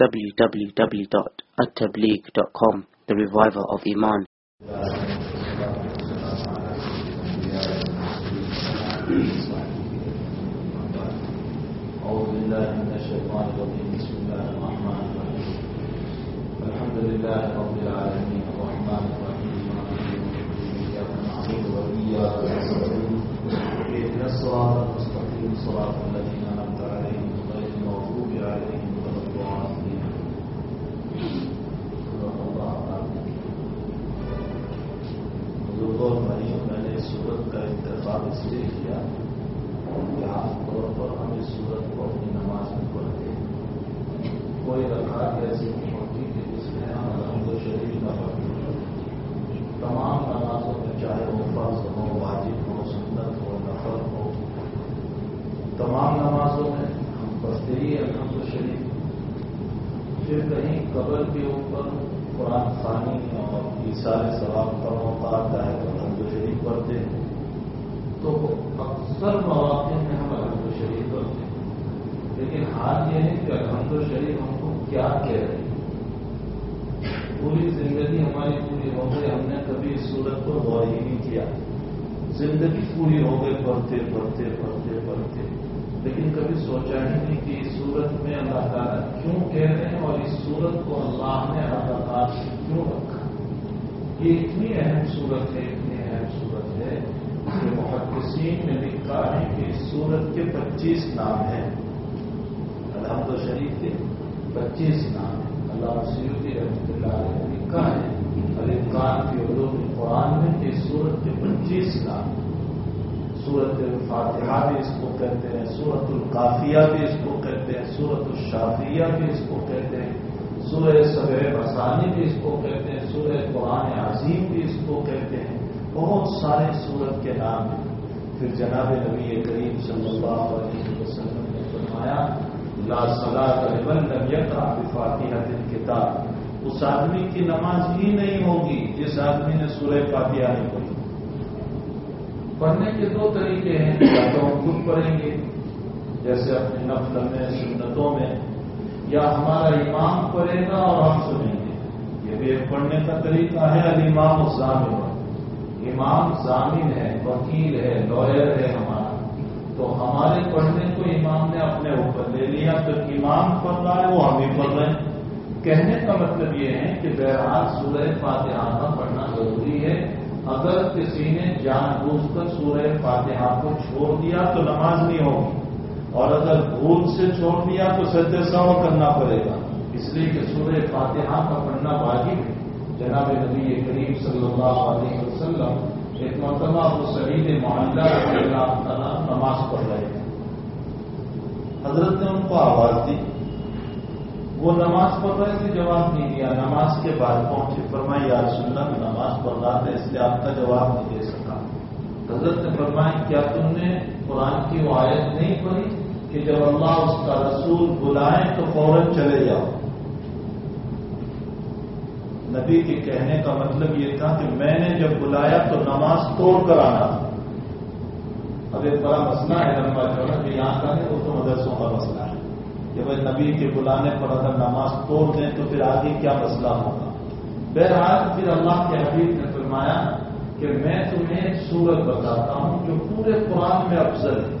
www.attableek.com The Reviver of Iman أعوذ بالله من الشيطان الرجيم بسم الله الرحمن الرحيم الحمد لله رب العالمين الرحمن الرحيم مالك يوم الدين إياك نعبد وإياك نستعين اهدنا الصراط المستقيم صراط الذين کا انتخاب اس لیے کیا کہ عام طور پر ہم اس صورت کو اپنی نماز میں پڑھتے ہیں۔ کوئی رکعت ایسی نہیں ہوتی کہ جس میں ہم الحمد شریف نہ پڑھیں تمام نمازوں میں چاہے وہ فرض ہو، واجب ہو، سنت ہو نفر ہو۔ تمام نمازوں میں ہم پڑھتے ہی الحمد شریف۔ پھر کہیں قبر کے اوپر قرآن خانی اور عیسار ثواب کا موقع آتا ہے تو الحمد شریف پڑھتے ہیں۔ تو اکثر مواقع میں ہم الحمد شریف پڑھتے ہیں۔ لیکن حال یہ ہے کہ الحمد شریف ہم کو کیا کہہ رہے ہیں؟ پوری زندگی ہماری پوری ہو گئی، ہم نے کبھی اس صورت کو غور ہی نہیں کیا۔ زندگی پوری ہو گئی، پڑھتے پڑھتے پڑھتے پڑھتے۔ لیکن کبھی سوچا ہی نہیں کہ اس صورت میں اللہ تعالیٰ کیوں کہہ رہے ہیں اور اس صورت کو اللہ نے اللہ کیوں رکھا؟ یہ اتنی اہم صورت ہے، اتنی اہم صورت ہے کہ محدثین نے لکھا ہے کہ اس صورت کے پچیس نام ہیں۔ الحمد شریف کے پچیس نام ہیں۔ اللہ سیدی رحمۃ اللہ علیہ نے لکھا ہے۔ علی خان کی علوم قرآن میں کہ اس صورت کے پچیس نام سورت الفاتحہ بھی اس کو کہتے ہیں، سورت القافیہ بھی اس کو کہتے ہیں، سورت الشافیہ بھی اس کو کہتے ہیں، سورہ صبح مسانی بھی اس کو کہتے ہیں، سورہ قرآن عظیم بھی اس کو کہتے ہیں۔ بہت سارے سورت کے نام ہیں۔ پھر جناب نبی کریم صلی اللہ علیہ وسلم نے فرمایا، لا صلاح کتاب اس آدمی کی نماز ہی نہیں ہوگی جس آدمی نے سورہ فاتحہ نہیں پڑھی۔ پڑھنے کے دو طریقے ہیں یا تو ہم خود پڑھیں گے۔ جیسے اپنے نفل میں، سنتوں میں۔ یا ہمارا امام پڑھے گا اور ہم سنیں گے۔ یہ بھی ایک پڑھنے کا طریقہ ہے، الامام اسلام امام ضامن ہے، وکیل ہے لائر ہے ہمارا۔ تو ہمارے پڑھنے کو امام نے اپنے اوپر لے لیا، تو امام پڑھ رہا ہے، وہ ہم بھی پڑھ رہے ہیں کہنے کا مطلب یہ ہے کہ بہرحال سورہ فاتحہ پڑھنا ضروری ہے۔ اگر کسی نے جان بوجھ کر سورہ فاتحہ کو چھوڑ دیا تو نماز نہیں ہوگی۔ اور اگر بھول سے چھوڑ دیا تو سجدے سو کرنا پڑے گا۔ اس لیے کہ سورہ فاتحہ کا پڑھنا واجب ہے۔ جناب نبی کریم صلی اللہ علیہ وسلم ایک مرتبہ وہ شہید معاملہ نماز پڑھ رہے تھے۔ حضرت نے ان کو آواز دی۔ وہ نماز پڑھ رہے تھے، جواب نہیں دیا۔ نماز کے بعد پہنچے۔ فرمائی یا رسول اللہ، میں نماز پڑھ رہا تھا، اس لیے آپ کا جواب نہیں دے سکا۔ حضرت نے فرمایا، کیا تم نے قرآن کی وہ آیت نہیں پڑھی کہ جب اللہ اس کا رسول بلائیں تو فوراً چلے جاؤ؟ نبی کے کہنے کا مطلب یہ تھا کہ میں نے جب بلایا تو نماز توڑ کر آنا اب ایک بڑا مسئلہ ہے لمبا چوڑا کہ یہاں کا ہے وہ تو مدرسوں کا مسئلہ ہے۔ کہ بھائی نبی کے بلانے پر اگر نماز توڑ دیں تو پھر آگے کیا مسئلہ ہوگا؟ بہرحال پھر اللہ کے حبیب نے فرمایا کہ میں تمہیں سورت بتاتا ہوں جو پورے قرآن میں افضل ہے۔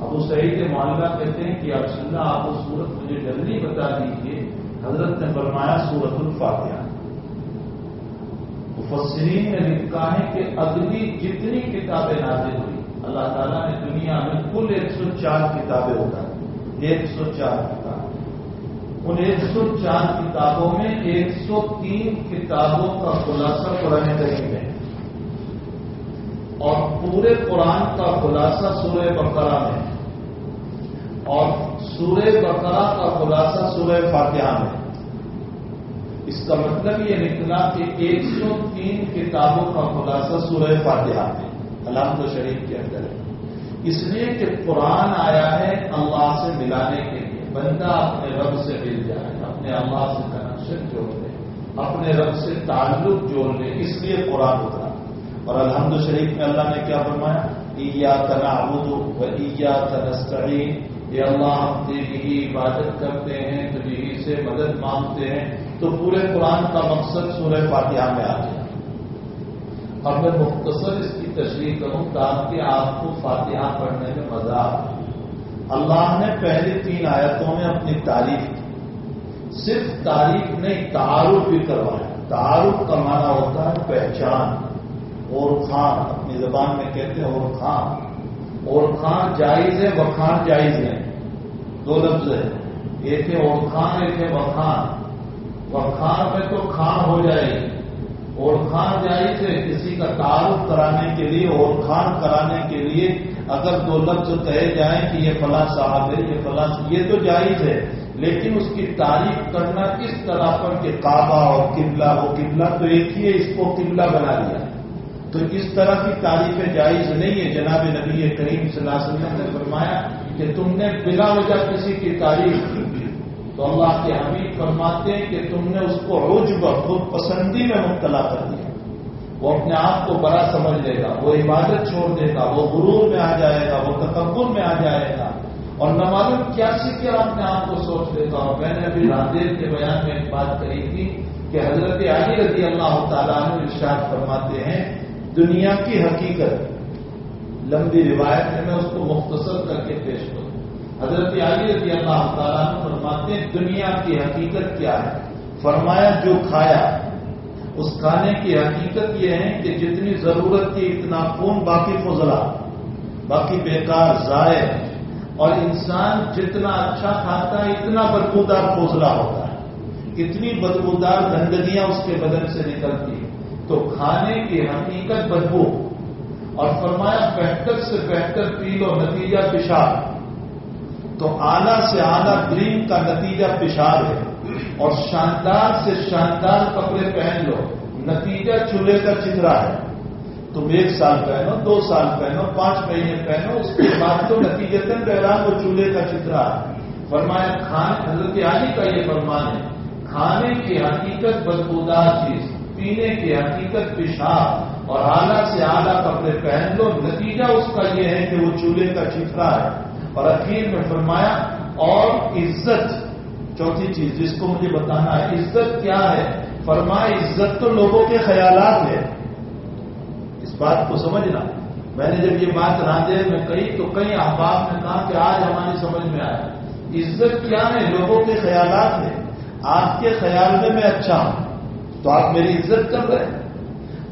اب وہ صحیح معاملہ کہتے ہیں کہ اللہ، آپ وہ سورت مجھے جلدی بتا دیجیے حضرت نے فرمایا سورت الفاتحہ۔ مفسرین نے لکھا ہے کہ اگلی جتنی کتابیں نازل ہوئی، اللہ تعالیٰ نے دنیا میں کل ایک سو چار کتابیں ہوتا ایک سو چار کتاب ان ایک سو چار کتابوں میں ایک سو تین کتابوں کا خلاصہ قرآن کریم ہے۔ اور پورے قرآن کا خلاصہ سورہ بقرہ میں اور سورہ بقرہ کا خلاصہ سورہ فاتحہ میں اس کا مطلب یہ نکلا کہ ایک سو تین کتابوں کا خلاصہ سورہ فاتحہ میں الحمد شریف کے اندر ہے۔ اس لیے کہ قرآن آیا ہے اللہ سے ملانے کے لیے۔ بندہ اپنے رب سے مل جائے، اپنے اللہ سے کنیکشن جوڑ لے اپنے رب سے تعلق جوڑ لے اس لیے قرآن اترا۔ اور الحمد شریف میں اللہ نے کیا فرمایا؟ عیا تنا و تنستعین یہ اللہ، ہم تیری ہی عبادت کرتے ہیں، تجھے ہی سے مدد مانگتے ہیں۔ تو پورے قرآن کا مقصد سورہ فاتحہ میں آ گیا اب میں مختصر اس کی تشریح کروں تاکہ آپ کو فاتحہ پڑھنے میں مزہ آئے۔ اللہ نے پہلی تین آیتوں میں اپنی تعریف کی۔ صرف تعریف نہیں، تعارف بھی کروایا تعارف کا معنی ہوتا ہے پہچان۔ اور خان، اپنی زبان میں کہتے ہیں اور خان۔ اور خان جائز ہے وخان جائز ہے دو لفظ ہے ایک ہے اور خان، ایک ہے وخان۔ وخان میں تو خان ہو جائے گی۔ اور خان جائز ہے کسی کا تعارف کرانے کے لیے اور خان کرانے کے لیے اگر دو لفظ کہے جائیں کہ یہ فلاں صاحب ہے، یہ فلاں، یہ تو جائز ہے۔ لیکن اس کی تعریف کرنا اس طرح پر کہ کعبہ اور قبلہ ہو، قبلہ تو ایک ہی ہے، اس کو قبلہ بنا دیا تو اس طرح کی تعریفیں جائز نہیں ہے جناب نبی کریم صلی اللہ علیہ وسلم نے فرمایا کہ تم نے بلا وجہ کسی کی تعریف تو اللہ کے حمید فرماتے ہیں کہ تم نے اس کو عجب خود پسندی میں مبتلا کر دیا۔ وہ اپنے آپ کو بڑا سمجھ لے گا، وہ عبادت چھوڑ دے گا، وہ غرور میں آ جائے گا، وہ تکبر میں آ جائے گا۔ اور نہ معلوم کیا سیکھ اپنے آپ کو سوچ لیتا ہوں۔ میں نے ابھی راندیر کے بیان میں ایک بات کہی تھی کہ حضرت علی رضی اللہ تعالیٰ نے ارشاد فرماتے ہیں، دنیا کی حقیقت، لمبی روایت ہے، میں اس کو مختصر کر کے پیش کروں۔ حضرت علی رضی اللہ تعالیٰ نے فرماتے ہیں، دنیا کی حقیقت کیا ہے؟ فرمایا، جو کھایا، اس کھانے کی حقیقت یہ ہے کہ جتنی ضرورت تھی اتنا خون باقی فضلہ، باقی بیکار، ضائع اور انسان جتنا اچھا کھاتا ہے، اتنا بدبودار فوزلہ ہوتا ہے۔ اتنی بدبودار گندگیاں اس کے بدن سے نکلتی تو کھانے کی حقیقت بدبو۔ اور فرمایا، بہتر سے بہتر پی لو نتیجہ پیشاب تو آلہ سے آلہ گرین کا نتیجہ پیشاب ہے۔ اور شاندار سے شاندار کپڑے پہن لو، نتیجہ چولہے کا چترا ہے۔ تم ایک سال پہنو، دو سال پہنو، پانچ مہینے پہنو، اس کے بعد تو نتیجے بہران وہ چولہے کا چترا ہے۔ فرمایا کھان حضرت علی کا یہ فرمان ہے، کھانے کی حقیقت بدبودار چیز، پینے کی حقیقت پیشاب۔ اور اعلیٰ سے اعلیٰ کپڑے پہن لو، نتیجہ اس کا یہ ہے کہ وہ چولہے کا چترا ہے۔ اور اخیر میں فرمایا، اور عزت، چوتھی چیز جس کو مجھے بتانا ہے، عزت کیا ہے؟ فرمایا، عزت تو لوگوں کے خیالات ہے اس بات کو سمجھنا۔ میں نے جب یہ بات راندے میں کہی تو کئی احباب نے کہا کہ آج ہماری سمجھ میں آیا۔ عزت کیا ہے؟ لوگوں کے خیالات ہے آپ کے خیال میں میں اچھا ہوں۔ تو آپ میری عزت کر رہے ہیں۔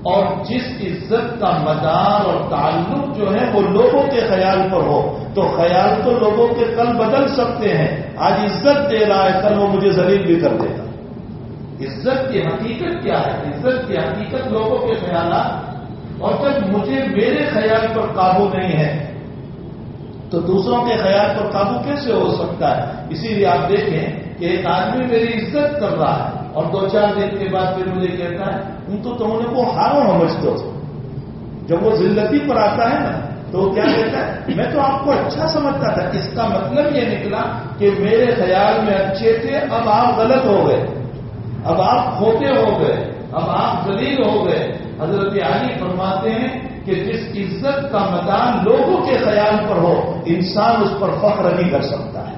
اور جس عزت کا مدار اور تعلق جو ہے وہ لوگوں کے خیال پر ہو، تو خیال تو لوگوں کے کل بدل سکتے ہیں۔ آج عزت دے رہا ہے، کل وہ مجھے ذلیل بھی کر دے گا۔ عزت کی حقیقت کیا ہے؟ عزت کی حقیقت لوگوں کے خیالات۔ اور جب مجھے میرے خیال پر قابو نہیں ہے، تو دوسروں کے خیال پر قابو کیسے ہو سکتا ہے؟ اسی لیے آپ دیکھیں کہ ایک آدمی میری عزت کر رہا ہے اور دو چار دن کے بعد پھر مجھے کہتا ہے ان تو تم نے وہ ہارو سمجھتے ہو جب وہ زندگی پر آتا ہے نا، تو کیا کہتا ہے؟ میں تو آپ کو اچھا سمجھتا تھا۔ اس کا مطلب یہ نکلا کہ میرے خیال میں اچھے تھے، اب آپ غلط ہو گئے۔ اب آپ کھوتے ہو گئے۔ اب آپ ذلیل ہو گئے۔ حضرت علی فرماتے ہیں کہ جس عزت کا میدان لوگوں کے خیال پر ہو، انسان اس پر فخر نہیں کر سکتا ہے۔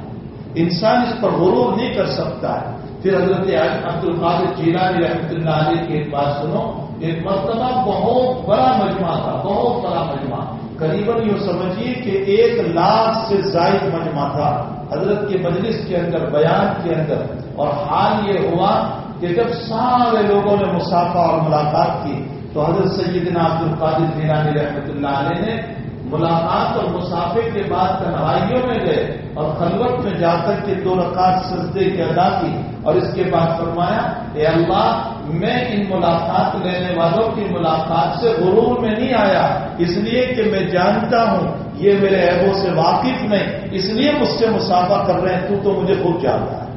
انسان اس پر غرور نہیں کر سکتا ہے۔ پھر حضرت عبد القادر جیلانی رحمۃ اللہ علیہ کی ایک بات سنو، ایک مرتبہ بہت بڑا مجمع تھا، بہت بڑا مجمع۔ قریباً یوں سمجھیے کہ ایک لاکھ سے زائد مجمع تھا۔ حضرت کے مجلس کے اندر، بیان کے اندر۔ اور حال یہ ہوا کہ جب سارے لوگوں نے مسافہ اور ملاقات کی، تو حضرت سیدنا عبد القادر جیلانی رحمۃ اللہ علیہ نے ملاقات اور مسافر کے بعد تنہائیوں میں گئے اور خلوت میں جا کر کے دو رکعت سجدے کی ادا کی اور اس کے بعد فرمایا، اے اللہ، میں ان ملاقات لینے والوں کی ملاقات سے غرور میں نہیں آیا، اس لیے کہ میں جانتا ہوں یہ میرے عیبوں سے واقف نہیں، اس لیے مجھ سے مسافہ کر رہے ہیں، تو تو مجھے خود جانتا ہے.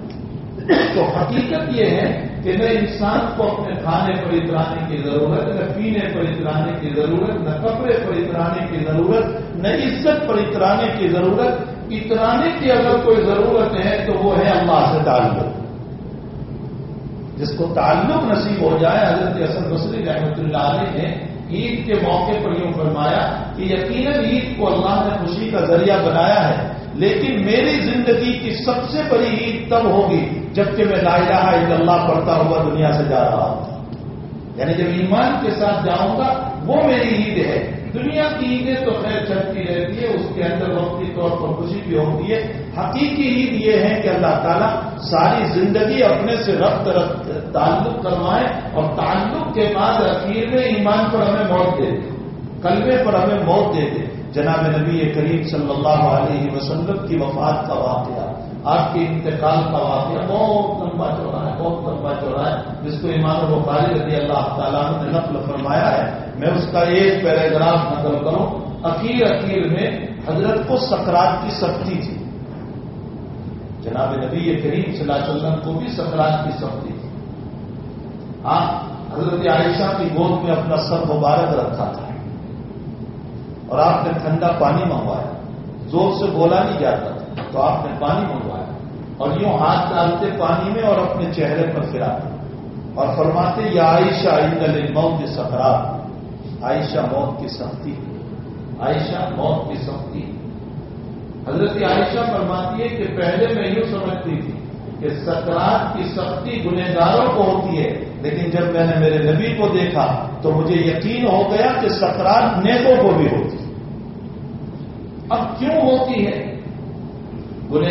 تو حقیقت یہ ہے کہ نہ انسان کو اپنے کھانے پر اترانے کی ضرورت، نہ پینے پر اترانے کی ضرورت، نہ کپڑے پر اترانے کی ضرورت، نہ عزت پر اترانے کی ضرورت۔ اترانے کی اگر کوئی ضرورت ہے تو وہ ہے اللہ سے تعلق۔ جس کو تعلق نصیب ہو جائے، حضرت حسن بصری رحمۃ اللہ علیہ نے عید کے موقع پر یوں فرمایا کہ یقیناً عید کو اللہ نے خوشی کا ذریعہ بنایا ہے، لیکن میری زندگی کی سب سے بڑی عید تب ہوگی جبکہ میں لا الہ الا اللہ پڑھتا ہوا دنیا سے جا رہا ہوں۔ یعنی جب ایمان کے ساتھ جاؤں گا، وہ میری عید ہے۔ دنیا کی عیدیں تو خیر چلتی رہتی ہے اس کے اندر وقتی طور پر خوشی بھی ہوتی ہے۔ حقیقی عید یہ ہے کہ اللہ تعالیٰ ساری زندگی اپنے سے ربط ربط تعلق کروائے اور تعلق کے بعد اخیر میں ایمان پر ہمیں موت دے دے۔ کلبے پر ہمیں موت دے دے۔ جناب نبی کریم صلی اللہ علیہ وسلم کی وفات کا واقعہ۔ آپ کے انتقال کا واقعہ بہت لمبا چوڑا ہے، بہت لمبا چوڑا ہے، جس کو امام بخاری رضی اللہ تعالیٰ نے نقل فرمایا ہے۔ میں اس کا ایک پیراگراف نقل کروں۔ اخیر اخیر میں حضرت کو سکرات کی سختی تھی۔ جناب نبی کریم صلی اللہ علیہ وسلم کو بھی سکرات کی سختی تھی۔ آپ حضرت عائشہ کی گود میں اپنا سر مبارک رکھا تھا۔ اور آپ نے ٹھنڈا پانی منگوایا۔ زور سے بولا نہیں جاتا تھا۔ تو آپ نے پانی منگوایا اور یوں ہاتھ ڈالتے پانی میں اور اپنے چہرے پر پھرا اور فرماتے، یا عائشہ عید موت کے سکرات عائشہ موت کی سختی۔ عائشہ موت کی سختی۔ حضرت عائشہ فرماتی ہے کہ پہلے میں یوں سمجھتی تھی کہ سکرات کی سختی گنہگاروں کو ہوتی ہے، لیکن جب میں نے میرے نبی کو دیکھا تو مجھے یقین ہو گیا کہ سکرات نیکوں کو بھی ہوتی۔ اب کیوں ہوتی ہے؟ گنہ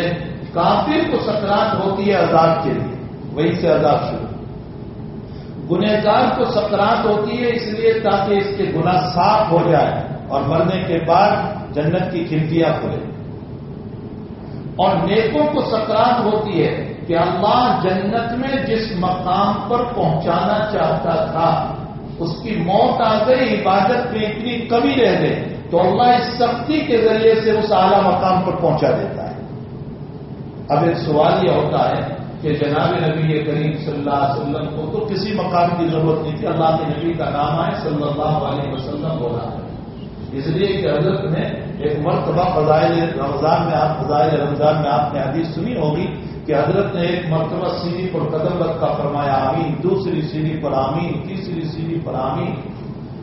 کافر کو سکرات ہوتی ہے عذاب کے لیے وہی سے عذاب شروع۔ گنہگار کو سکرات ہوتی ہے اس لیے تاکہ اس کے گناہ صاف ہو جائے اور مرنے کے بعد جنت کی کھڑکیاں کھلے۔ اور نیکوں کو سکرات ہوتی ہے کہ اللہ جنت میں جس مقام پر پہنچانا چاہتا تھا، اس کی موت آ گئی، عبادت میں اتنی کمی رہ گئی تو اللہ اس سختی کے ذریعے سے اس اعلی مقام پر پہنچا دیتا ہے۔ اب ایک سوال یہ ہوتا ہے کہ جناب نبی کریم صلی اللہ علیہ وسلم کو تو کسی مقام کی ضرورت نہیں تھی، اللہ کے نبی کا نام آئے، صلی اللہ علیہ وسلم بولا۔ ہے اس لیے کہ حضرت نے ایک مرتبہ فضائل رمضان میں آپ، فضائل رمضان میں آپ نے حدیث سنی ہوگی کہ حضرت نے ایک مرتبہ سیڑھی پر قدم رکھ کا فرمایا، آمین، دوسری سیڑھی پر آمین، تیسری سیڑھی پر آمین۔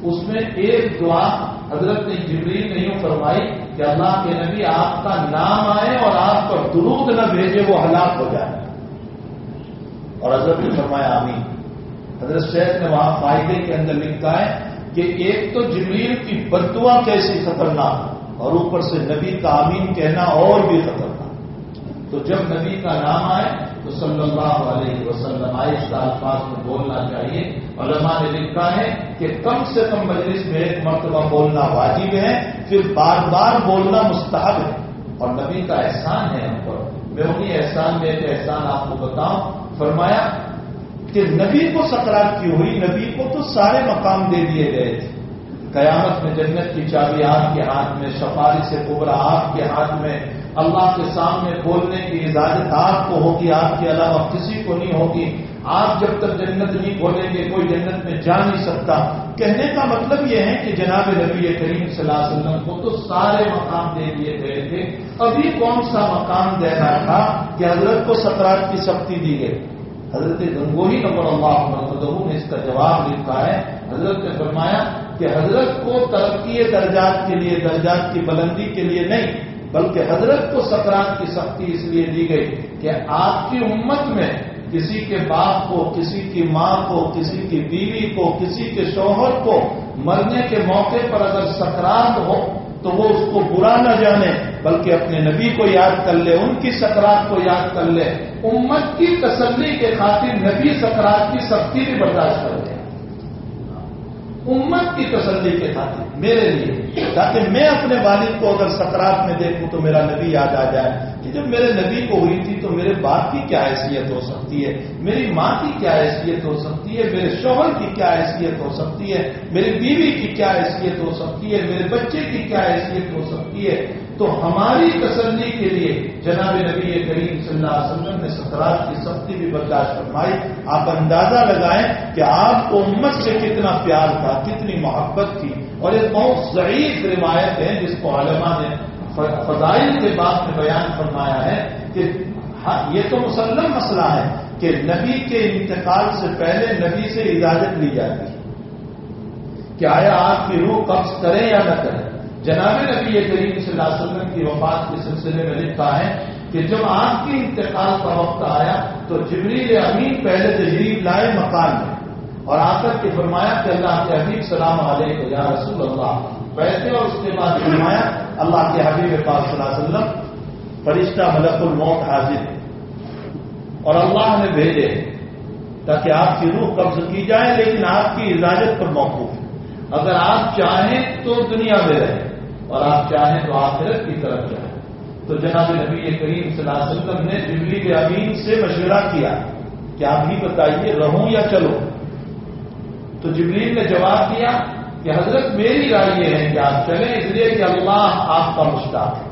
اس میں ایک دعا حضرت نے جبریل نے یوں فرمائی کہ اللہ کے نبی آپ کا نام آئے اور آپ پر درود نہ بھیجے، وہ ہلاک ہو جائے۔ اور حضرت نے فرمایا، آمین۔ حضرت شیخ نے وہاں فائدے کے اندر لکھا ہے کہ ایک تو جبریل کی بدوا کیسی خطرناک اور اوپر سے نبی کا آمین کہنا اور بھی خطرناک۔ تو جب نبی کا نام آئے تو صلی اللہ علیہ وسلم آئے الفاظ میں بولنا چاہیے۔ علماء نے لکھا ہے کہ کم سے کم مجلس میں ایک مرتبہ بولنا واجب ہے۔ پھر بار بار بولنا مستحب ہے اور نبی کا احسان ہے ہم پر۔ میں انہیں احسان میں ایک احسان آپ کو بتاؤں۔ فرمایا کہ نبی کو سکرات کی ہوئی؟ نبی کو تو سارے مقام دے دیے گئے تھے۔ قیامت میں جنت کی چابی آپ کے ہاتھ میں سفاری سے کوبرا آپ کے ہاتھ میں، اللہ کے سامنے بولنے کی اجازت آپ کو ہوگی، آپ کے علاوہ کسی کو نہیں ہوگی۔ آپ جب تک جنت نہیں کھولیں گے، کوئی جنت میں جا نہیں سکتا۔ کہنے کا مطلب یہ ہے کہ جناب نبی کریم صلی اللہ علیہ وسلم کو تو سارے مقام دے دیے گئے تھے۔ ابھی کون سا مقام دینا تھا کہ حضرت کو سکرات کی سختی دی گئی؟ حضرت گنگوہی نمبر اللہ نے اس کا جواب لکھا ہے۔ حضرت نے فرمایا کہ حضرت کو ترقی درجات کے لیے، درجات کی بلندی کے لیے نہیں، بلکہ حضرت کو سکرات کی سختی اس لیے دی گئی کہ آپ کی امت میں کسی کے باپ کو، کسی کی ماں کو، کسی کی بیوی کو، کسی کے شوہر کو مرنے کے موقع پر اگر سکرات ہو تو وہ اس کو برا نہ جانے، بلکہ اپنے نبی کو یاد کر لے، ان کی سکرات کو یاد کر لے۔ امت کی تسلی کے خاطر نبی سکرات کی سختی بھی برداشت کر لے امت کی تسلی کے خاطر، میرے لیے، تاکہ میں اپنے والد کو اگر سکرات میں دیکھوں تو میرا نبی یاد آ جائے۔ کہ جب میرے نبی کو ہوئی تھی تو میرے باپ کی کیا حیثیت ہو سکتی ہے؟ میری ماں کی کیا حیثیت ہو سکتی ہے؟ میرے شوہر کی کیا حیثیت ہو سکتی ہے؟ میری بیوی کی کیا حیثیت ہو سکتی ہے؟ میرے بچے کی کیا حیثیت ہو سکتی ہے؟ تو ہماری تسلی کے لیے جناب نبی کریم صلی اللہ علیہ وسلم نے سکرات کی سختی بھی برداشت فرمائی۔ آپ اندازہ لگائیں کہ آپ کو امت سے کتنا پیار تھا، کتنی محبت تھی۔ اور ایک بہت ضعیف روایت ہے جس کو علماء نے فضائل کے بعد میں بیان فرمایا ہے کہ ہاں، یہ تو مسلم مسئلہ ہے کہ نبی کے انتقال سے پہلے نبی سے اجازت لی جاتی کہ آیا آپ کی روح قبض کریں یا نہ کریں۔ جناب نبی کریم صلی اللہ علیہ وسلم کی وفات کے سلسلے میں لکھا ہے کہ جب آپ کی انتقال کا وقت آیا تو جبریل امین پہلے تجریب لائے مکان میں اور آ کر کے فرمایا کہ اللہ کے حبیب سلام علیہ یا رسول اللہ۔ بیٹھے اور اس کے بعد فرمایا اللہ کے حبیب پاک صلی اللہ علیہ وسلم فرشتہ ملک الموت حاضر ہے اور اللہ نے بھیجے تاکہ آپ کی روح قبض کی جائے، لیکن آپ کی اجازت پر موقف ہے اگر آپ چاہیں تو دنیا میں رہیں، اور آپ چاہیں تو آخرت کی طرف جائیں۔ تو جناب نبی کریم صلی اللہ علیہ وسلم نے جبلی امین سے مشورہ کیا کہ آپ بھی بتائیے، رہوں یا چلو تو جبلیل نے جواب دیا کہ حضرت میری رائے یہ ہے کہ آپ چلیں، اس لیے کہ اللہ آپ کا مشتاق ہے۔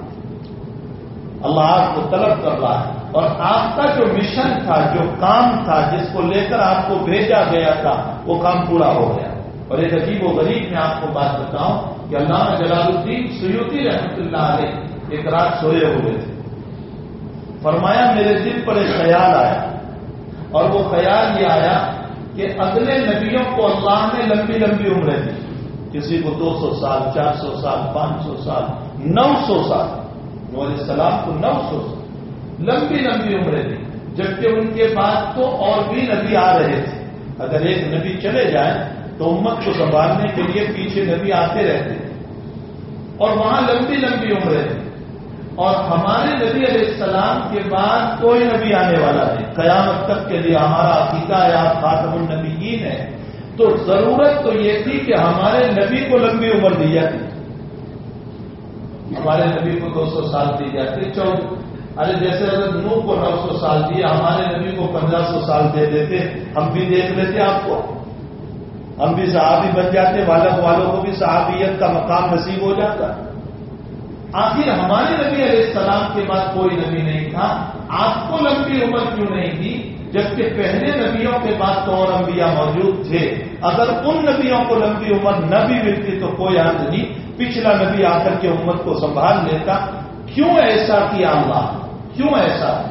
اللہ آپ کو طلب کر رہا ہے۔ اور آپ کا جو مشن تھا، جو کام تھا، جس کو لے کر آپ کو بھیجا گیا تھا، وہ کام پورا ہو گیا۔ اور ایک عجیب و غریب میں آپ کو بات بتاؤں کہ اللہ جلال الدین سیوتی رحمت اللہ علیہ ایک رات سوئے ہوئے تھے۔ فرمایا، میرے دل پر ایک خیال آیا۔ اور وہ خیال یہ آیا کہ اگلے نبیوں کو اللہ نے لمبی لمبی عمریں دی۔ کسی کو دو سو سال، چار سو سال، پانچ سو سال، نو سو سال علیہ السلام کو نو سو سال۔ لمبی لمبی عمریں دی جبکہ ان کے بعد تو اور بھی نبی آ رہے تھے۔ اگر ایک نبی چلے جائیں تو امت کو سنبھالنے کے لیے پیچھے نبی آتے رہتے۔ اور وہاں لمبی لمبی عمریں تھیں۔ اور ہمارے نبی علیہ السلام کے بعد کوئی نبی آنے والا نہیں۔ قیامت تک کے لیے ہمارا عقیدہ یا خاتم النبیین ہے۔ تو ضرورت تو یہ تھی کہ ہمارے نبی کو لمبی عمر دی جاتی۔ ہمارے نبی کو دو سو سال دی جاتی۔ چودہ ارے جیسے اگر نو کو نو سو سال دیا، ہمارے نبی کو پندرہ سو سال دے دیتے۔ ہم بھی دیکھ لیتے آپ کو۔ ہم بھی صحابی بن جاتے، والد والوں کو بھی صحابیت کا مقام نصیب ہو جاتا۔ آخر ہمارے نبی علیہ السلام کے بعد کوئی نبی نہیں تھا۔ آپ کو لمبی عمر کیوں نہیں تھی؟ جبکہ پہلے نبیوں کے بعد تو اور انبیاء موجود تھے۔ اگر ان نبیوں کو لمبی عمر نہ بھی ملتی تو کوئی حد نہیں، پچھلا نبی آ کر کے امت کو سنبھال لیتا۔ کیوں ایسا کیا اللہ؟ کیوں ایسا؟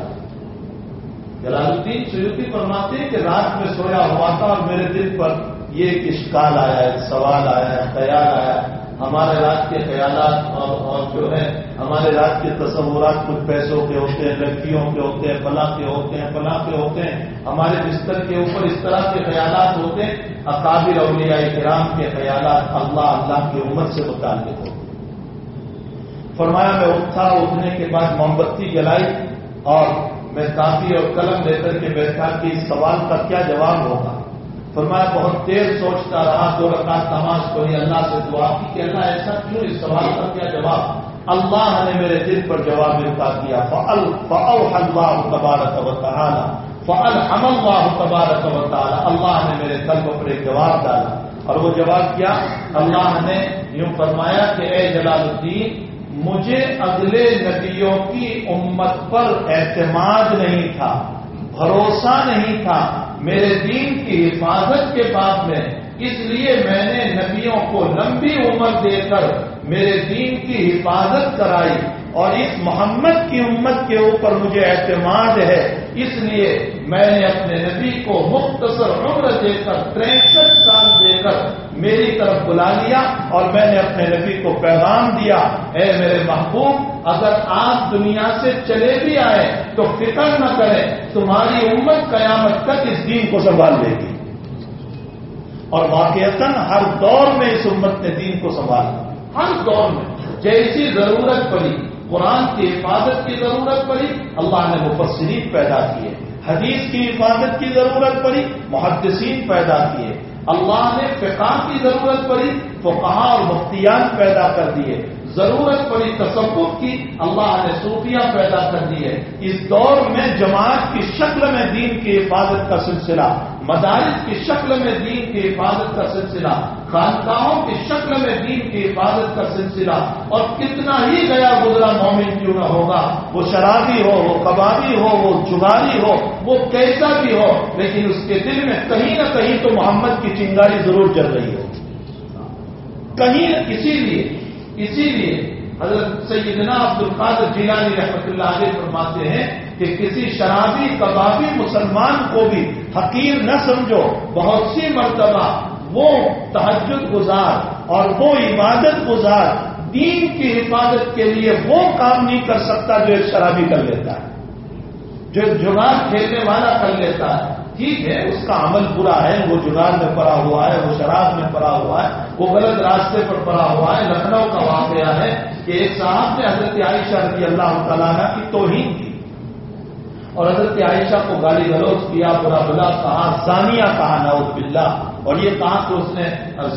جلال الدین سیوتی فرماتے کہ رات میں سویا ہوا تھا اور میرے دل پر یہ ایک اشکال آیا ہے سوال آیا ہے خیال آیا۔ ہمارے رات کے خیالات اور اور جو ہے ہمارے رات کے تصورات کچھ پیسوں کے ہوتے ہیں لڑکیوں کے ہوتے ہیں، فلاں کے ہوتے ہیں، فلاں کے ہوتے ہیں۔ ہمارے بستر کے اوپر اس طرح کے خیالات ہوتے ہیں اقابر اولیاء کرام کے خیالات اللہ اللہ کی عمر سے متعلق ہوتے فرمایا، میں اٹھا، اٹھنے کے بعد موم بتی جلائی اور میں کافی اور قلم لے کر کے بیٹھا کہ اس سوال کا کیا جواب ہوگا۔ فرمایا، بہت دیر سوچتا رہا، دو رکعت نماز پڑھی، اللہ سے دعا کی کہ اللہ، ایسا کیوں اس سوال کا کیا جواب؟ اللہ نے میرے دل پر جواب ملتا کیا فعل فعل اللہ تبارک و تعالی فعل ہم اللہ تبارک و تعالی اللہ نے میرے قلب پر ایک جواب ڈالا۔ اور وہ جواب کیا؟ اللہ نے یوں فرمایا کہ اے جلال الدین، مجھے اگلے نبیوں کی امت پر اعتماد نہیں تھا، بھروسہ نہیں تھا، میرے دین کی حفاظت کے بعد میں، اس لیے میں نے نبیوں کو لمبی عمر دے کر میرے دین کی حفاظت کرائی اور اس محمد کی امت کے اوپر مجھے اعتماد ہے، اس لیے میں نے اپنے نبی کو مختصر عمر دے کر تریسٹھ سال دے کر میری طرف بلا لیا اور میں نے اپنے نبی کو پیغام دیا۔ اے میرے محبوب، اگر آپ دنیا سے چلے بھی آئے تو فکر نہ کریں، تمہاری امت قیامت تک اس دین کو سنبھال لے گی۔ اور واقعتا ہر دور میں اس امت نے دین کو سنبھالا۔ ہر دور میں جیسی ضرورت پڑی، قرآن کی حفاظت کی ضرورت پڑی، اللہ نے مفسرین پیدا کیے، حدیث کی حفاظت کی ضرورت پڑی، محدثین پیدا کیے، اللہ نے فقہ کی ضرورت پڑی تو اور مفتیان پیدا کر دیے، ضرورت پڑی تصوف کی، اللہ نے صوفیہ پیدا کر دی ہے اس دور میں جماعت کی شکل میں دین کی حفاظت کا سلسلہ مدارس کی شکل میں دین کی حفاظت کا سلسلہ، خانقاہوں کی شکل میں دین کی حفاظت کا سلسلہ، اور کتنا ہی گیا گزرا مومن کیوں نہ ہوگا، وہ شرابی ہو، وہ کبابی ہو، وہ جگاری ہو، وہ کیسا بھی ہو، لیکن اس کے دل میں کہیں نہ کہیں تو محمد کی چنگاری ضرور چل رہی ہو کہیں اسی لیے اسی لیے حضرت سیدنا عبد القادر جیلانی رحمت اللہ علیہ فرماتے ہیں کہ کسی شرابی کبابی مسلمان کو بھی حقیر نہ سمجھو، بہت سی مرتبہ وہ تحجد گزار اور وہ عبادت گزار، دین کی حفاظت کے لیے وہ کام نہیں کر سکتا جو ایک شرابی کر لیتا ہے، جو ایک کھیلنے والا کر لیتا ہے۔ ٹھیک ہے، اس کا عمل برا ہے، وہ جگار میں پڑا ہوا ہے، وہ شراب میں پڑا ہوا ہے، وہ غلط راستے پر پڑا ہوا ہے۔ لکھنؤ کا واقعہ ہے کہ ایک صاحب نے حضرت عائشہ رضی اللہ تعالیٰ کی توہین کی۔ اور حضرت عائشہ کو گالی گلوچ کیا برا بلا کہا، زانیہ کہا، نعوذ باللہ۔ اور یہ کہا کہ اس نے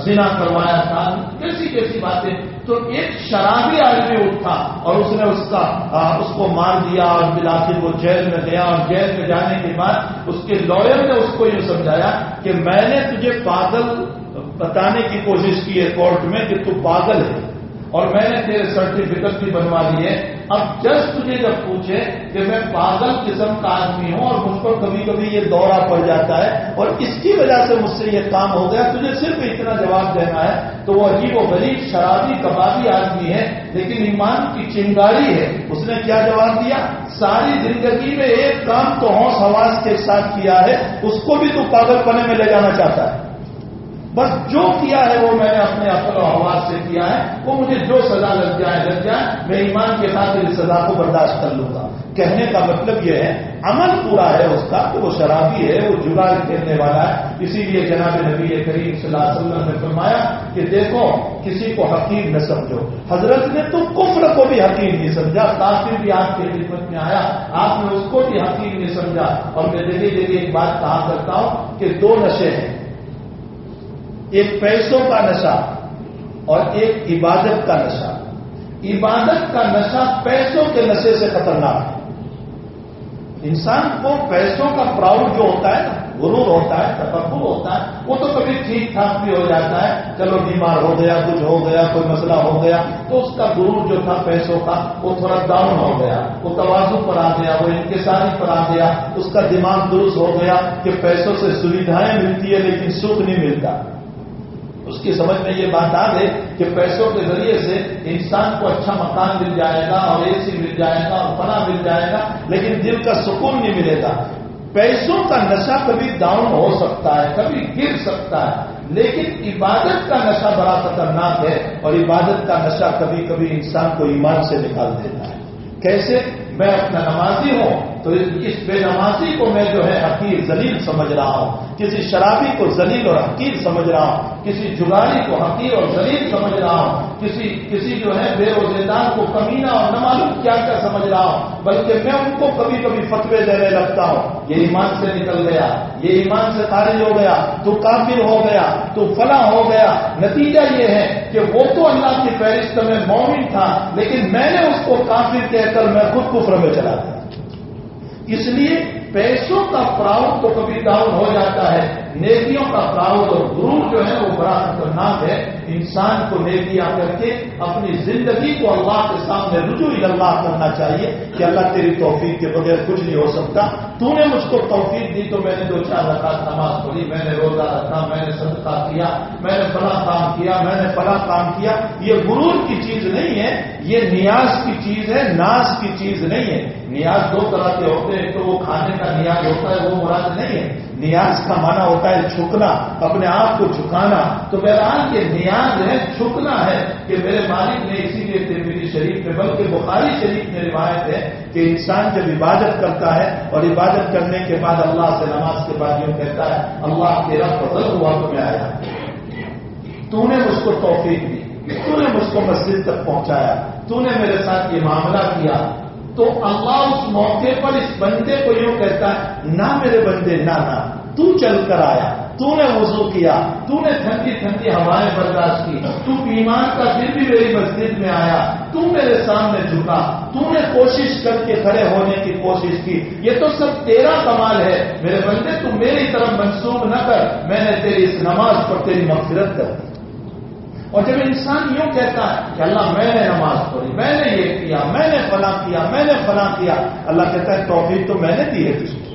زنا کروایا تھا۔ کیسی کیسی باتیں؟ تو ایک شرابی آدمی اٹھا اور اس نے اس کا اس کو مار دیا اور بلاخر وہ جیل میں گیا اور جیل میں جانے کے بعد اس کے لائر نے اس کو یہ سمجھایا کہ میں نے تجھے پاگل بتانے کی کوشش کی ہے کورٹ میں کہ تو پاگل ہے۔ اور میں نے تیرے سرٹیفکیٹ بھی بنوا دیے۔ اب جس تجھے جب پوچھے کہ میں پاگل قسم کا آدمی ہوں اور مجھ پر کبھی کبھی یہ دورہ پڑ جاتا ہے اور اس کی وجہ سے مجھ سے یہ کام ہو گیا، تجھے صرف اتنا جواب دینا ہے تو وہ عجیب و غریب، شرابی، کبابی آدمی ہے، لیکن ایمان کی چنگاری ہے۔ اس نے کیا جواب دیا؟ ساری زندگی میں ایک کام تو ہوش حواس کے ساتھ کیا ہے، اس کو بھی تو پاگل پنے میں لے جانا چاہتا ہے۔ بس جو کیا ہے وہ میں نے اپنے اپل و آواز سے کیا ہے، وہ مجھے جو سزا لگ جائے لگ جائے، میں ایمان کے ساتھ اس سزا کو برداشت کر لوں گا۔ کہنے کا مطلب یہ ہے، عمل پورا ہے اس کا کہ وہ شرابی ہے، وہ جگاڑ کھیلنے والا ہے۔ اسی لیے جناب نبی کریم صلی اللہ علیہ وسلم نے فرمایا کہ دیکھو، کسی کو حقیق نہ سمجھو۔ حضرت نے تو کفر کو بھی حقیق نہیں سمجھا کافی بھی آپ کی خدمت میں آیا، آپ نے اس کو بھی حقیق نہیں سمجھا۔ اور میں جگہ جگہ ایک بات کہا کرتا ہوں کہ دو نشے ہیں۔ ایک پیسوں کا نشہ اور ایک عبادت کا نشہ۔ عبادت کا نشہ پیسوں کے نشے سے خطرناک ہے۔ انسان کو پیسوں کا پراؤڈ جو ہوتا ہے نا، غرور ہوتا ہے تکبر ہوتا ہے، وہ تو کبھی ٹھیک ٹھاک بھی ہو جاتا ہے۔ چلو بیمار ہو گیا، کچھ ہو گیا، کوئی مسئلہ ہو گیا، تو اس کا غرور جو تھا پیسوں کا، وہ تھوڑا ڈاؤن ہو گیا۔ وہ توازو پر آ گیا، وہ انکساری پر آ گیا۔ اس کا دماغ درست ہو گیا کہ پیسوں سے سویدھائیں ملتی ہے لیکن سکھ نہیں ملتا۔ اس کی سمجھ میں یہ بات آ گئی کہ پیسوں کے ذریعے سے انسان کو اچھا مکان مل جائے گا اور اے سی مل جائے گا اور پناہ مل جائے گا، لیکن دل کا سکون نہیں ملے گا۔ پیسوں کا نشہ کبھی ڈاؤن ہو سکتا ہے، کبھی گر سکتا ہے، لیکن عبادت کا نشہ بڑا خطرناک ہے اور عبادت کا نشہ کبھی کبھی انسان کو ایمان سے نکال دیتا ہے۔ کیسے؟ میں اپنا نمازی ہوں تو اس بے نمازی کو میں جو ہے حقیر زلیل سمجھ رہا ہوں، کسی شرابی کو زلیل اور حقیر سمجھ رہا ہوں، کسی جگاری کو حقیر اور زلیل سمجھ رہا ہوں، کسی کسی جو ہے بے روزے دار کو کمینہ اور نمالوم کیا کیا سمجھ رہا ہوں، بلکہ میں ان کو کبھی کبھی فتوے دینے لگتا ہوں۔ یہ ایمان سے نکل گیا، یہ ایمان سے خارج ہو گیا، تو کافر ہو گیا، تو فلاں ہو گیا۔ نتیجہ یہ ہے کہ وہ تو اللہ کی فہرست میں مومن تھا، لیکن میں نے اس کو کافر کہہ کر میں خود کفر میں چلا گیا اس لیے پیسوں کا پراؤڈ تو کبھی ڈاؤن ہو جاتا ہے۔ نیکیوں کا پراؤڈ اور گروپ جو ہے وہ بڑا خطرناک ہے۔ انسان کو نیکیاں کر کے اپنی زندگی کو اللہ کے سامنے رجوع اللہ کرنا چاہیے کہ اللہ تیری توفیق کے بغیر کچھ نہیں ہو سکتا۔ تو نے مجھ کو توفیق دی تو میں نے دو چار رکعت نماز پڑھی۔ میں نے روزہ رکھا، میں نے صدقہ کیا، میں نے فلاں کام کیا، میں نے فلاں کام کیا۔ یہ غرور کی چیز نہیں ہے، یہ نیاز کی چیز ہے، ناز کی چیز نہیں ہے۔ نیاز دو طرح کے ہوتے ہیں تو وہ کھانے کا نیاز ہوتا ہے، وہ مراد نہیں ہے۔ نیاز کا معنی ہوتا ہے جھکنا اپنے آپ کو جھکانا۔ تو بہرحال یہ نیاز ہے جھکنا ہے کہ میرے مالک نے اسی لیے ترمیری شریف میں، بلکہ بخاری شریف میں روایت ہے کہ انسان جب عبادت کرتا ہے اور عبادت کرنے کے بعد اللہ سے نماز کے بعد یوں کہتا ہے، اللہ تیرا فضل ہوا تو میں آیا۔ تو نے مجھ کو توفیق دی تو نے مجھ کو مسجد تک پہنچایا تو نے میرے ساتھ یہ معاملہ کیا۔ تو اللہ اس موقع پر اس بندے کو یوں کہتا ہے، نہ میرے بندے، نہ نہ، تو چل کر آیا، تو نے وضو کیا، تو نے ٹھنڈی ٹھنڈی ہوائیں برداشت کی، تو بیمار کا پھر بھی میری مسجد میں آیا، تو میرے سامنے جھکا، تو نے کوشش کر کے کھڑے ہونے کی کوشش کی۔ یہ تو سب تیرا کمال ہے۔ میرے بندے، تو میری طرف منسوخ نہ کر، میں نے تیری اس نماز پر تیری مغفرت کر دی۔ اور جب انسان یوں کہتا ہے کہ اللہ میں نے نماز پڑھی، میں نے یہ کیا، میں نے فلاں کیا، میں نے فلاں کیا، اللہ کہتا ہے توفیق تو میں نے دی ہے تجھ کو۔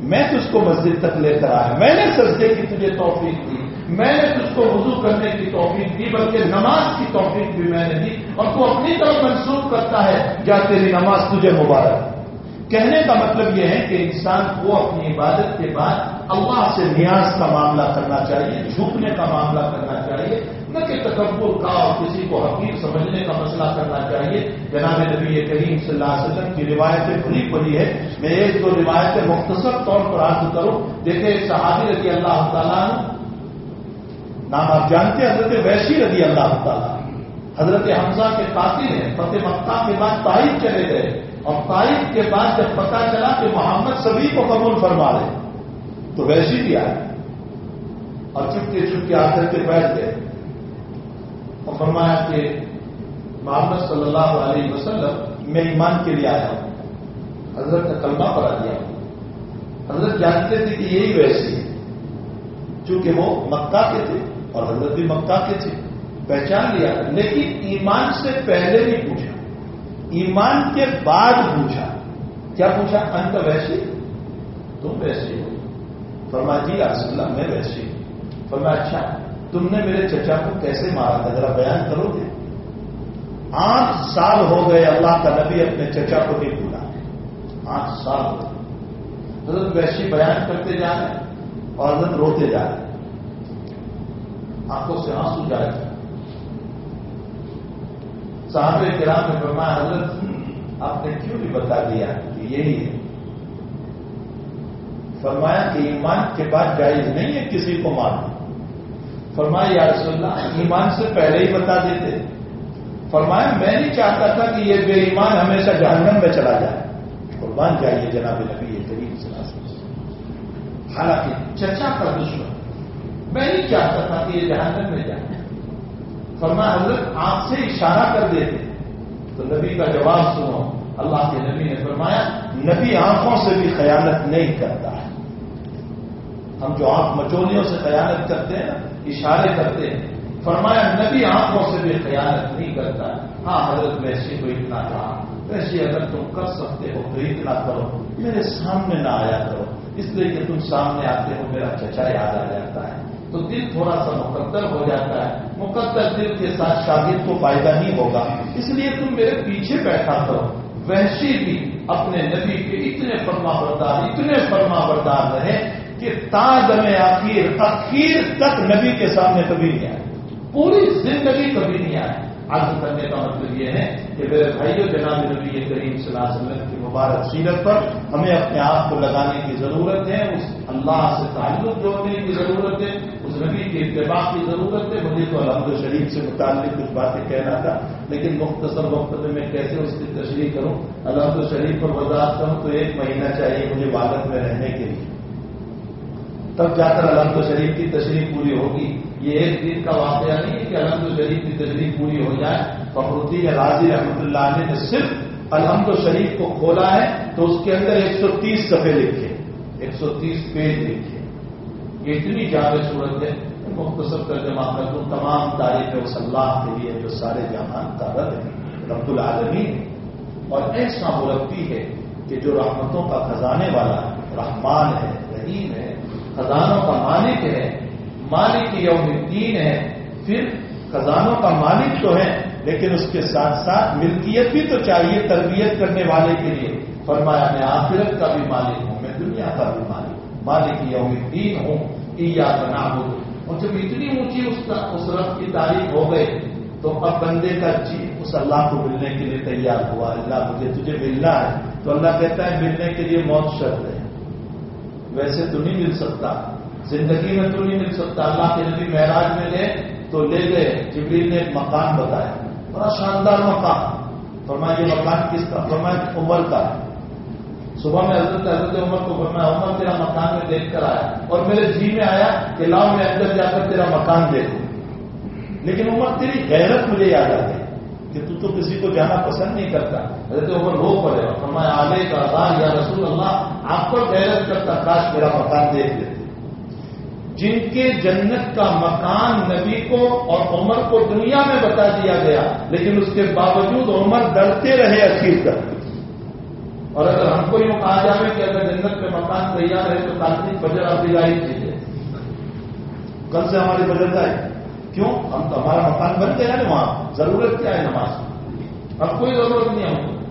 میں تجھ کو مسجد تک لے کر آیا، میں نے سجدے کی تجھے توفیق دی، میں نے تجھ کو وضو کرنے کی توفیق دی، بلکہ نماز کی توفیق بھی میں نے دی۔ اور تو اپنی طرف منسوخ کرتا ہے، کیا تیری نماز تجھے مبارک؟ کہنے کا مطلب یہ ہے کہ انسان کو اپنی عبادت کے بعد اللہ سے نیاز کا معاملہ کرنا چاہیے، جھکنے کا معاملہ کرنا چاہیے، نہ کہ تکبر کا اور کسی کو حقیق سمجھنے کا مسئلہ کرنا چاہیے۔ جناب نبی کریم صلی اللہ علیہ وسلم کی روایتیں بھری پڑی ہے میں ایک دو روایتیں مختصر طور پر عرض کروں۔ دیکھیں صحابی رضی اللہ تعالیٰ نام آپ جانتے ہیں، حضرت ویشی رضی اللہ تعالیٰ حضرت حمزہ کے قاتل ہیں، فتح مکہ کے بعد تائید چلے گئے۔ اور تائید کے بعد جب پتا چلا کہ محمد سبھی کو قبول فرما رہے تو ویسی بھی آئے۔ اور چپکے چپکے آ کر کے بیٹھ گئے۔ اور فرمایا کہ محمد صلی اللہ علیہ وسلم میں ایمان کے لیے آیا ہوں۔ حضرت کا کلمہ پڑا دیا۔ ہوں حضرت جانتے تھے کہ یہی ویسی ہے۔ چونکہ وہ مکہ کے تھے اور حضرت بھی مکہ کے تھے۔ پہچان لیا۔ لیکن ایمان سے پہلے بھی پوچھا۔ ایمان کے بعد پوچھا۔ کیا پوچھا؟ انت ویسی تم ویسے ہو۔ فرما جی رسول اللہ میں ویسی فرما اچھا تم نے میرے چچا کو کیسے مارا تھا؟ ذرا بیان کرو گے۔ آٹھ سال ہو گئے اللہ کا نبی اپنے چچا کو نہیں بھولا۔ آٹھ سال ہو گئے۔ حضرت ویسی بیان کرتے جا رہے اور حضرت روتے جا رہے آنکھوں سے آنسو جا رہے صحابہ کرام نے فرمایا، حضرت آپ نے کیوں نہیں بتا دیا کہ یہی ہے؟ فرمایا کہ ایمان کے بعد جائز نہیں ہے کسی کو مارنا فرمایا یا رسول اللہ، ایمان سے پہلے ہی بتا دیتے۔ فرمایا، میں نہیں چاہتا تھا کہ یہ بے ایمان ہمیشہ جہنم میں چلا جائے۔ قربان جائیے جناب نبی یہ قریب سے حالانکہ چچا کا دشمن، میں نہیں چاہتا تھا کہ یہ جہنم میں جائے۔ فرمایا، حضرت آنکھ سے اشارہ کر دیتے۔ تو نبی کا جواب سنو۔ اللہ کے نبی نے فرمایا، نبی آنکھوں سے بھی خیانت نہیں کرتا۔ ہم جو آنکھ مچولیوں سے خیانت کرتے ہیں، اشارے کرتے ہیں۔ فرمایا، نبی آنکھوں سے بھی خیانت نہیں کرتا۔ ہاں حضرت ویسے کو اتنا کہا۔ ویسے اگر تم کر سکتے ہو تو اتنا کرو۔ میرے سامنے نہ آیا کرو۔ اس لیے کہ تم سامنے آتے ہو، میرا چچا یاد آ جاتا ہے۔ تو دل تھوڑا سا مقدر ہو جاتا ہے۔ مقدر دل کے ساتھ شاگرد کو فائدہ نہیں ہوگا۔ اس لیے تم میرے پیچھے بیٹھا کرو۔ وحشی بھی اپنے نبی کے اتنے فرما بردار، اتنے فرما بردار رہے کہ تاج میں آخر اخیر تک نبی کے سامنے کبھی نہیں آئے۔ پوری زندگی کبھی نہیں آئے۔ عرض کرنے کا مطلب یہ ہے کہ میرے بھائیوں جناب نبی کریم صلی اللہ علیہ وسلم کی مبارک سیرت پر ہمیں اپنے آپ کو لگانے کی ضرورت ہے، اس اللہ سے تعلق جوڑنے کی ضرورت ہے، اس نبی کے اتباع کی ضرورت ہے۔ مجھے تو الحمد شریف سے متعلق کچھ باتیں کہنا تھا، لیکن مختصر وقت میں میں کیسے اس کی تشریح کروں؟ الحمد شریف پر وضاحت کروں تو ایک مہینہ چاہیے مجھے والد میں رہنے کے لیے۔ تب جا کر الحمد شریف کی تشریح پوری ہوگی۔ یہ ایک دن کا واقعہ نہیں ہے کہ الحمد شریف کی تشریح پوری ہو جائے۔ فخرتی راضی رحمۃ اللہ علیہ نے صرف الحمد شریف کو کھولا ہے تو اس کے اندر ایک سو تیس صفحے لکھے۔ ایک سو تیس پیج لکھے۔ یہ اتنی جامع صورت ہے مختصر ترجمہ کر دوں۔ تمام تاریخ اس اللہ کے لیے جو سارے جہان کا رد ہے رب العالمین۔ اور ایسا مربی ہے کہ جو رحمتوں کا خزانے والا رحمان ہے، رحیم ہے خزانوں کا مالک ہے، مالک یوم الدین ہے، پھر خزانوں کا مالک تو ہے، لیکن اس کے ساتھ ساتھ ملکیت بھی تو چاہیے تربیت کرنے والے کے لیے۔ فرمایا، میں آخرت کا بھی مالک ہوں، میں دنیا کا بھی مالک ہوں، مالک یوم الدین ہوں عیا بنا ہو اور جب اتنی اونچی اس اس رب کی تعریف ہو گئی، تو اب بندے کا جی اس اللہ کو ملنے کے لیے تیار ہوا، اللہ مجھے تجھے ملنا ہے۔ تو اللہ کہتا ہے، ملنے کے لیے موت شرط ہے۔ ویسے تو نہیں مل سکتا۔ زندگی میں تو نہیں مل سکتا۔ اللہ کے نبی معراج میں لے تو لے گئے۔ جبریل نے ایک مکان بتایا۔ بڑا شاندار مکان۔ فرمایا یہ مکان کس کا؟ فرمایا عمر کا ہے۔ صبح میں حضرت حضرت عمر کو فرمایا، عمر تیرا مکان میں دیکھ کر آیا۔ اور میرے جی میں آیا کہ لاؤ میں اندر جا کر تیرا مکان دیکھوں۔ لیکن عمر تیری غیرت مجھے یاد آ گئی۔ کہ تو تو کسی کو جانا پسند نہیں کرتا۔ حضرت عمر رو پڑے گا فرمایا آلے کا یا رسول اللہ آپ کو غیرت کرتا، کاش میرا مکان دیکھ لیتے۔ جن کے جنت کا مکان نبی کو اور عمر کو دنیا میں بتا دیا گیا، لیکن اس کے باوجود عمر ڈرتے رہے اخیر تک۔ اور اگر ہم کو یوں کہا جائے کہ اگر جنت میں مکان تیار ہے تو کارتک بجر آپ دلائی چاہیے کل سے ہماری بجٹ آئے کیوں؟ ہم تو ہمارا مکان بن گیا نا وہاں، ضرورت کیا ہے نماز اب کوئی ضرورت نہیں ہم کو۔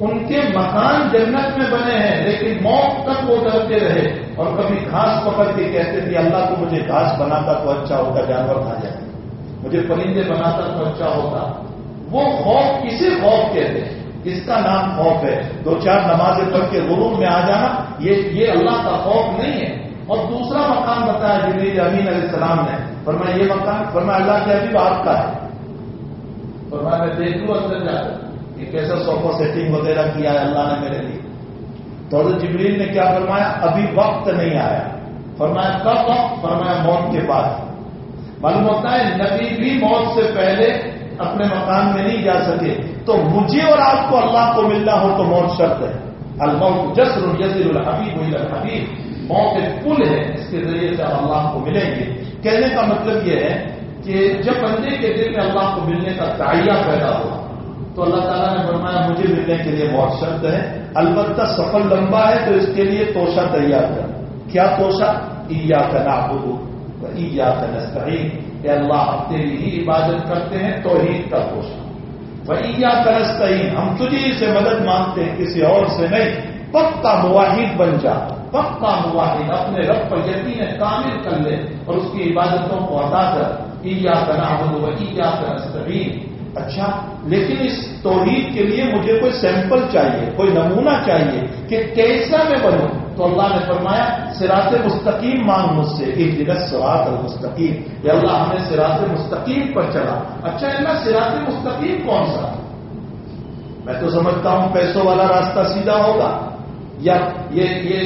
ان کے مکان جنت میں بنے ہیں، لیکن موت تک وہ ڈرتے رہے۔ اور کبھی گھاس پکڑ کے کہتے تھے، اللہ کو مجھے گھاس بناتا تو اچھا ہوتا، جانور کھا جائے مجھے پرندے بناتا تو اچھا ہوتا۔ وہ خوف کسے خوف کہتے ہیں؟ اس کا نام خوف ہے۔ دو چار نمازیں پڑھ کے غروب میں آ جانا، یہ یہ اللہ کا خوف نہیں ہے۔ اور دوسرا مکان بتایا جبریل امین علیہ السلام نے، فرمایا یہ مکان فرمایا اللہ کے ابھی آپ کا ہے۔ فرمایا میں دیکھ لوں اندر جا کر یہ کیسا سوفا سیٹنگ وغیرہ کیا ہے، اللہ نے میرے لیے۔ تو حضرت جبریل نے کیا فرمایا؟ ابھی وقت نہیں آیا۔ فرمایا کب وقت؟ فرمایا موت کے بعد۔ معلوم ہوتا ہے نبی بھی موت سے پہلے اپنے مکان میں نہیں جا سکے۔ تو مجھے اور آپ کو اللہ کو ملنا ہو تو موت شرط ہے۔ الموت جسر یزر الحبیب الحبیب۔ موت پل ہے اس کے ذریعے سے اللہ کو ملیں گے۔ کہنے کا مطلب یہ ہے کہ جب بندے کے دل میں اللہ کو ملنے کا تعیہ پیدا ہوا، تو اللہ تعالیٰ نے فرمایا، مجھے ملنے کے لیے بہت شرط ہے۔ البتہ سفر لمبا ہے، تو اس کے لیے توشا تیار کر۔ کیا توشا عیا کا نابو عیا کا نسرین کہ اللہ تیری ہی عبادت کرتے ہیں، توحید کا توشا ویا کرستین ہم تجھی سے مدد مانگتے ہیں، کسی اور سے نہیں۔ پکا مواحد بن جا۔ پکا مواحد اپنے رب پر یقین کامل کر لے اور اس کی عبادتوں کو ادا کر عیا عیا اچھا لیکن اس توحید کے لیے مجھے کوئی سیمپل چاہیے، کوئی نمونہ چاہیے کہ کیسا میں بنوں؟ تو اللہ نے فرمایا سراط مستقیم مانگ مجھ سے ایک دن سراط المستقیم۔ یا اللہ ہمیں سراط مستقیم پر چلا۔ اچھا اللہ سراط مستقیم کون سا؟ میں تو سمجھتا ہوں پیسوں والا راستہ سیدھا ہوگا۔ یا یہ یہ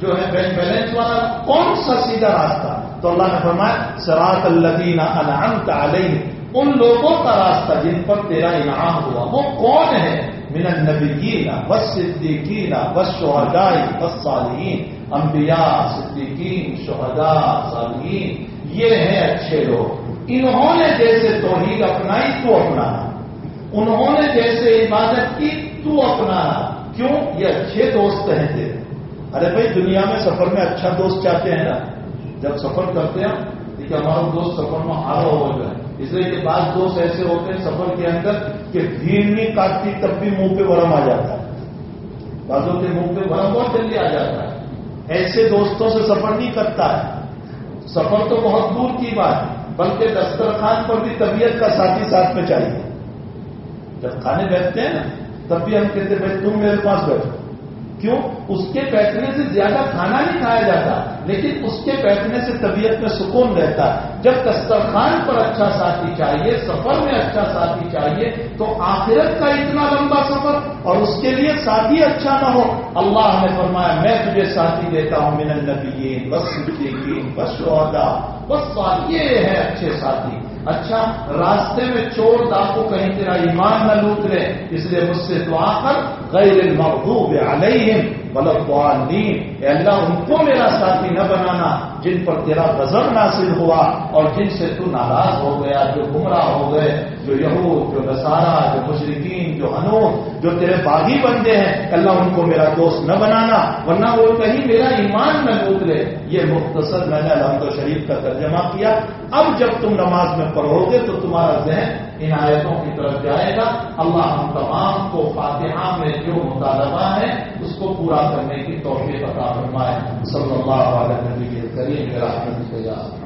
جو ہے بینک بیلنس والا، کون سا سیدھا راستہ؟ تو اللہ نے فرمایا سراط الدین انعمت علیہ ان لوگوں کا راستہ جن پر تیرا انعام ہوا۔ وہ کون ہے من النبیین بس صدیقین بس شہدائی بس صالحین انبیاء، صدیقین، شہداء، صالحین۔ یہ ہیں اچھے لوگ۔ انہوں نے جیسے توحید اپنائی، تو اپنانا۔ انہوں نے جیسے عبادت کی، تو اپنانا۔ کیوں؟ یہ اچھے دوست ہیں تیرے۔ ارے بھائی، دنیا میں سفر میں اچھا دوست چاہتے ہیں نا؟ جب سفر کرتے ہیں کہ ہمارا دوست سفر میں ہارا ہو اس لیے کہ بعض دوست ایسے ہوتے ہیں سفر کے اندر کہ بھیڑ نہیں کاٹتی، تب بھی منہ پہ ورم آ جاتا ہے۔ بعضوں کے منہ پہ ورم بہت جلدی آ جاتا ہے۔ ایسے دوستوں سے سفر نہیں کرتا ہے۔ سفر تو بہت دور کی بات بلکہ دسترخوان پر بھی طبیعت کا ساتھی ساتھ میں چاہیے۔ جب کھانے بیٹھتے ہیں نا تب بھی ہم کہتے بھائی تم میرے پاس بیٹھو. کیوں؟ اس کے بیٹھنے سے زیادہ کھانا نہیں کھایا جاتا، لیکن اس کے بیٹھنے سے طبیعت میں سکون رہتا۔ جب دسترخوان پر اچھا ساتھی چاہیے، سفر میں اچھا ساتھی چاہیے، تو آخرت کا اتنا لمبا سفر اور اس کے لیے ساتھی اچھا نہ ہو۔ اللہ نے فرمایا، میں تجھے ساتھی دیتا ہوں من النبیین، بس صدیقین، بس شہداء، بس یہ ہے اچھے ساتھی۔ اچھا راستے میں چور ڈاکو کہیں تیرا ایمان نہ لوٹ لے، اس لیے مجھ سے دعا کر، غیر المغضوب علیہم اے اللہ، ان کو میرا ساتھی نہ بنانا جن پر تیرا غضب ناصل ہوا اور جن سے تو ناراض ہو گیا، جو گمراہ ہو گئے۔ جو یہود، جو نسارا جو مشرقین جو انوٹ جو تیرے باغی بندے ہیں، اللہ ان کو میرا دوست نہ بنانا، ورنہ وہ کہیں میرا ایمان نہ لوٹ لے یہ مختصر میں نے الحمد شریف کا ترجمہ کیا۔ اب جب تم نماز میں پڑھو گے تو تمہارا ذہن ان آیتوں کی طرف جائے گا۔ اللہ ہم تمام کو فاتحہ میں جو مطالبہ ہے، اس کو پورا کرنے کی توفیق عطا فرمائے۔ صلی اللہ علیہ نبی کریم رحمت